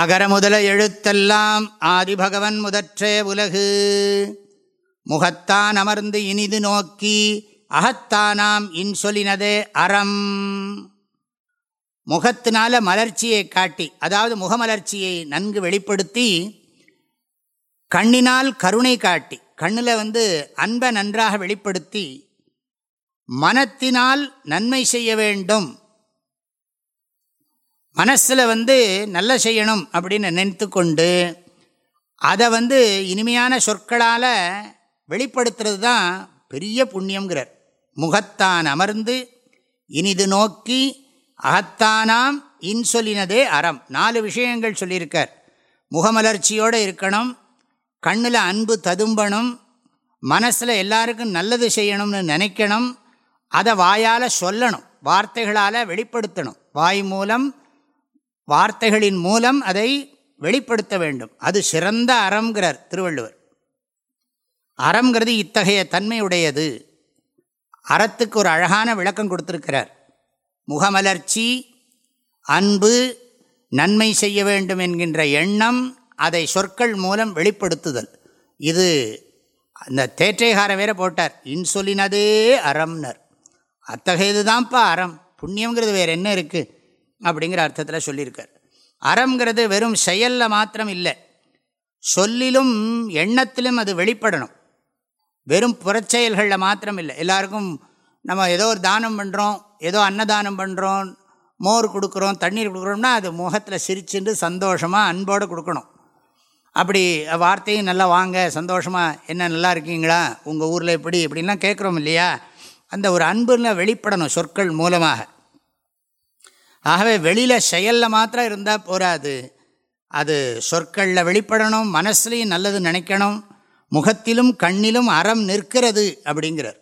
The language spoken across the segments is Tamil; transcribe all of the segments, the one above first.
அகர முதல எழுத்தெல்லாம் ஆதிபகவன் முதற்றே உலகு. முகத்தான் அமர்ந்து இனிது நோக்கி அகத்தானாம் இன்சொலினதே அறம். முகத்தினால மலர்ச்சியை காட்டி அதாவது முகமலர்ச்சியை நன்கு வெளிப்படுத்தி கண்ணினால் கருணை காட்டி கண்ணில் வந்து அன்பை நன்றாக வெளிப்படுத்தி மனத்தினால் நன்மை செய்ய வேண்டும். மனசில் வந்து நல்ல செய்யணும் அப்படின்னு நினைத்து கொண்டு அதை வந்து இனிமையான சொற்களால் வெளிப்படுத்துறது தான் பெரிய புண்ணியங்கிறார் முகத்தான் அமர்ந்து இனிது நோக்கி அகத்தானாம் இன்சொலினதே அறம். நாலு விஷயங்கள் சொல்லியிருக்கார். முகமலர்ச்சியோடு இருக்கணும் கண்ணில் அன்பு ததும்பணும் மனசில் எல்லாருக்கும் நல்லது செய்யணும்னு நினைக்கணும் அதை வாயால் சொல்லணும் வார்த்தைகளால் வெளிப்படுத்தணும். வாய் மூலம் வார்த்தைகளின் மூலம் அதை வெளிப்படுத்த வேண்டும். அது சிறந்த அறம்ங்கிறார் திருவள்ளுவர். அறம்ங்கிறது இத்தகைய தன்மையுடையது. அறத்துக்கு ஒரு அழகான விளக்கம் கொடுத்துருக்கிறார். முகமலர்ச்சி அன்பு நன்மை செய்ய வேண்டும் என்கின்ற எண்ணம் அதை சொற்கள் மூலம் வெளிப்படுத்துதல். இது அந்த தேற்றைகார வேற போட்டார். இன்சொலினதே அறம்னர். அத்தகையது தான்ப்பா அறம். புண்ணியங்கிறது வேறு என்ன இருக்குது அப்படிங்கிற அர்த்தத்தில் சொல்லியிருக்கார். அறம்ங்கிறது வெறும் செயலில் மாத்திரம் இல்லை. சொல்லிலும் எண்ணத்திலும் அது வெளிப்படணும். வெறும் புறச்செயல்களில் மாத்திரம் இல்லை. எல்லாருக்கும் நம்ம ஏதோ ஒரு தானம் பண்ணுறோம் ஏதோ அன்னதானம் பண்ணுறோம் மோர் கொடுக்குறோம் தண்ணீர் கொடுக்குறோம்னா அது முகத்தில் சிரிச்சுட்டு சந்தோஷமாக அன்போடு கொடுக்கணும். அப்படி வார்த்தையும் நல்லா வாங்க சந்தோஷமாக என்ன நல்லா இருக்கீங்களா? உங்கள் ஊரில் எப்படி இப்படின்லாம் கேட்குறோம் இல்லையா? அந்த ஒரு அன்புல வெளிப்படணும் சொற்கள் மூலமாக. ஆகவே வெளியில் செயலில் மாத்திரம் இருந்தால் போகாது அது சொற்களில் வெளிப்படணும் மனசுலையும் நல்லது நினைக்கணும் முகத்திலும் கண்ணிலும் அறம் நிற்கிறது அப்படிங்கிறார்.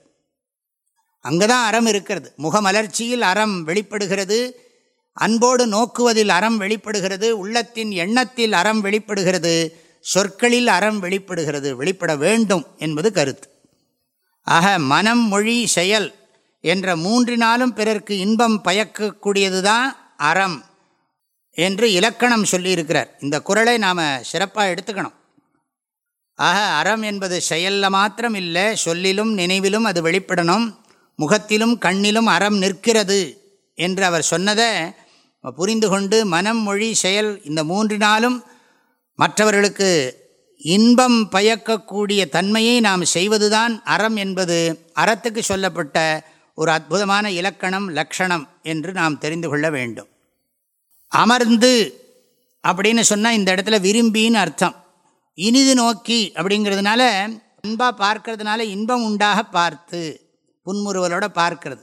அங்கே தான் அறம் இருக்கிறது. முகமலர்ச்சியில் அறம் வெளிப்படுகிறது அன்போடு நோக்குவதில் அறம் வெளிப்படுகிறது உள்ளத்தின் எண்ணத்தில் அறம் வெளிப்படுகிறது சொற்களில் அறம் வெளிப்படுகிறது வெளிப்பட வேண்டும் என்பது கருத்து. ஆக மனம் மொழி செயல் என்ற மூன்றினாலும் பிறர்க்கு இன்பம் பயக்கக்கூடியது தான் அறம் என்று இலக்கணம் சொல்லியிருக்கிறார். இந்த குரலை நாம் சிறப்பாக எடுத்துக்கணும். ஆக அறம் என்பது செயலில் மாத்திரம் இல்லை சொல்லிலும் நினைவிலும் அது வெளிப்படணும். முகத்திலும் கண்ணிலும் அறம் நிற்கிறது என்று அவர் சொன்னதை புரிந்து கொண்டு மனம் மொழி செயல் இந்த மூன்றினாலும் மற்றவர்களுக்கு இன்பம் பயக்கக்கூடிய தன்மையை நாம் செய்வதுதான் அறம் என்பது. அறத்துக்கு சொல்லப்பட்ட ஒரு அற்புதமான இலக்கணம் லக்ஷணம் என்று நாம் தெரிந்து கொள்ள வேண்டும். அமர்ந்து அப்படின்னு சொன்னால் இந்த இடத்துல விரும்பின்னு அர்த்தம். இனிது நோக்கி அப்படிங்கிறதுனால அன்பாக பார்க்கறதுனால இன்பம் உண்டாக பார்த்து புன்முறுவலோட பார்க்கறது.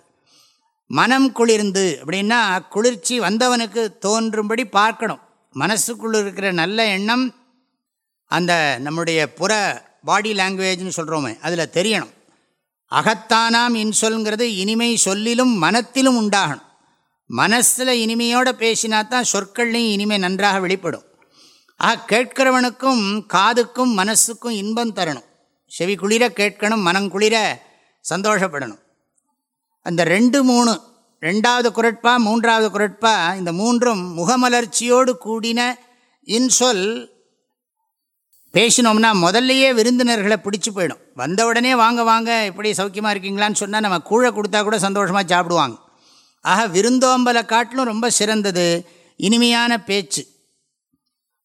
மனம் குளிர்ந்து அப்படின்னா குளிர்ச்சி வந்தவனுக்கு தோன்றும்படி பார்க்கணும். மனசுக்குள் இருக்கிற நல்ல எண்ணம் அந்த நம்முடைய புற பாடி லாங்குவேஜ்னு சொல்கிறோமே அதில் தெரியணும். அகத்தானாம் இன்சொல்ங்கிறது இனிமை சொல்லிலும் மனத்திலும் உண்டாகணும். மனசில் இனிமையோடு பேசினா தான் சொற்கள்லையும் இனிமை நன்றாக வெளிப்படும். ஆக கேட்கிறவனுக்கும் காதுக்கும் மனசுக்கும் இன்பம் தரணும். செவி குளிர கேட்கணும் மனம் குளிர சந்தோஷப்படணும். அந்த ரெண்டு மூணு ரெண்டாவது குரட்பா மூன்றாவது குரட்பா இந்த மூன்றும் முகமலர்ச்சியோடு கூடின இன்சொல் பேசினோம்னா முதல்லையே விருந்தினர்களை பிடிச்சி போயிடும். வந்த உடனே வாங்க வாங்க எப்படி சௌக்கியமாக இருக்கீங்களான்னு சொன்னால் நம்ம கூழை கொடுத்தா கூட சந்தோஷமாக சாப்பிடுவாங்க. ஆக விருந்தோம்பலை காட்டிலும் ரொம்ப சிறந்தது இனிமையான பேச்சு.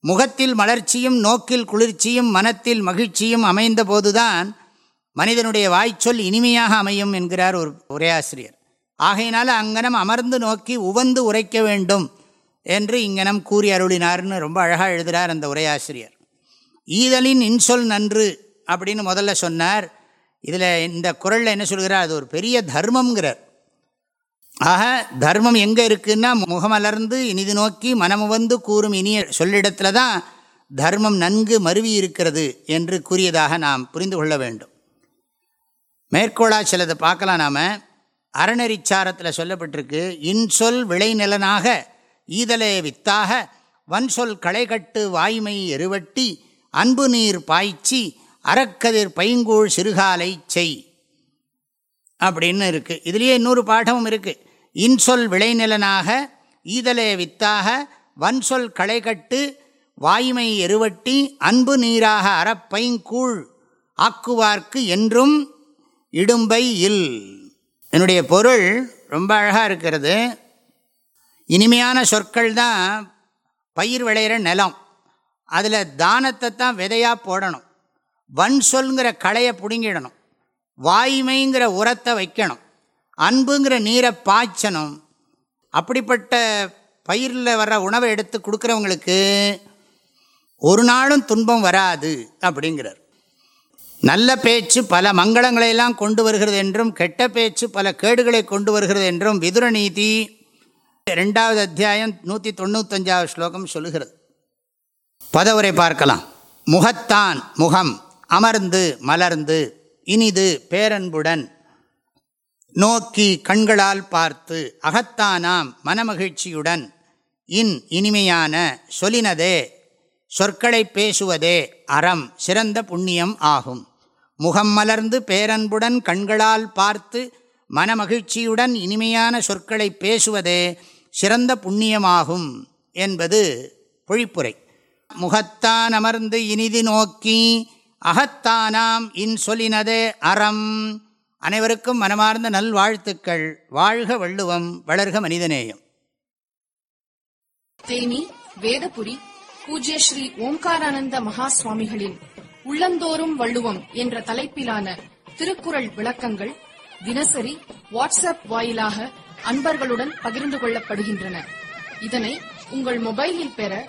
முகத்தில் மலர்ச்சியும் நோக்கில் குளிர்ச்சியும் மனத்தில் மகிழ்ச்சியும் அமைந்த போதுதான் மனிதனுடைய வாய்ச்சொல் இனிமையாக அமையும் என்கிறார் ஒரு உரையாசிரியர் ஆகையினால அங்கனம் அமர்ந்து நோக்கி உவந்து உரைக்க வேண்டும் என்று இங்கனம் கூறி அருளினார்னு ரொம்ப அழகாக எழுதுகிறார் அந்த உரையாசிரியர் ஈதலின் இன்சொல் நன்று அப்படின்னு முதல்ல சொன்னார். இதில் இந்த குரலில் என்ன சொல்கிறார்? அது ஒரு பெரிய தர்மங்கிறார் ஆக தர்மம் எங்கே இருக்குன்னா முகமலர்ந்து இனிது நோக்கி மனமுவந்து கூறும் இனிய சொல்லிடத்தில் தான் தர்மம் நன்கு மருவி இருக்கிறது என்று கூறியதாக நாம் புரிந்து கொள்ள வேண்டும். மேற்கோளா சிலதை பார்க்கலாம் நாம். அறநெறிச்சாரத்தில் சொல்லப்பட்டிருக்கு இன்சொல் விளைநிலனாக ஈதலே வித்தாக வன்சொல் களைகட்டு வாய்மை எருவட்டி அன்பு நீர் பாய்ச்சி அறக்கதிர் பைங்கூழ் சிறுகாலை செய். அப்படின்னு இருக்குது இதுலேயே இன்னொரு பாடமும் இருக்குது இன்சொல் விளைநிலனாக ஈதலே வித்தாக வன்சொல் களைகட்டு வாய்மை எருவட்டி அன்பு நீராக அறப்பைங்கூழ் ஆக்குவார்க்கு என்றும் இடும்பை இல். என்னுடைய பொருள் ரொம்ப அழகாக இருக்கிறது. இனிமையான சொற்கள் தான் பயிர் விளையிற நிலம். அதில் தானத்தை தான் விதையாக போடணும். வன் சொல்ங்கிற களையை பிடுங்கிடணும். வாய்மைங்கிற உரத்தை வைக்கணும். அன்புங்கிற நீரை பாய்ச்சணும். அப்படிப்பட்ட பயிரில் வர்ற உணவை எடுத்து கொடுக்குறவங்களுக்கு ஒரு நாளும் துன்பம் வராது அப்படிங்கிறார். நல்ல பேச்சு பல மங்களங்களையெல்லாம் கொண்டு வருகிறது என்றும் கெட்ட பேச்சு பல கேடுகளை கொண்டு வருகிறது என்றும் விதுர நீதி ரெண்டாவது அத்தியாயம் நூற்றி தொண்ணூத்தஞ்சாவது ஸ்லோகம் சொல்லுகிறது. பதவுரை பார்க்கலாம். முகத்தான் முகம் அமர்ந்து மலர்ந்து இனிது பேரன்புடன் நோக்கி கண்களால் பார்த்து அகத்தானாம் மனமகிழ்ச்சியுடன் இன் இனிமையான சொலினதே சொற்களை பேசுவதே அறம் சிறந்த புண்ணியம் ஆகும் முகம் மலர்ந்து பேரன்புடன் கண்களால் பார்த்து மனமகிழ்ச்சியுடன் இனிமையான சொற்களை பேசுவதே சிறந்த புண்ணியமாகும் என்பது பொழிப்புரை. முகத்தான் அமர்ந்து இனிதி நோக்கி அகத்தானாம் இன் சொலினதே அறம். அனைவருக்கும் மனமார்ந்த நல்வாழ்த்துக்கள். வாழ்க வள்ளுவம் வளர்க மனிதநேயம். தேனி வேதபுரி பூஜ்ய ஸ்ரீ ஓம்காரானந்த மகா சுவாமிகளின் உள்ளந்தோறும் வள்ளுவம் என்ற தலைப்பிலான திருக்குறள் விளக்கங்கள் தினசரி வாட்ஸ்அப் வாயிலாக அன்பர்களுடன் பகிர்ந்து கொள்ளப்படுகின்றன. இதனை உங்கள் மொபைலில் பெற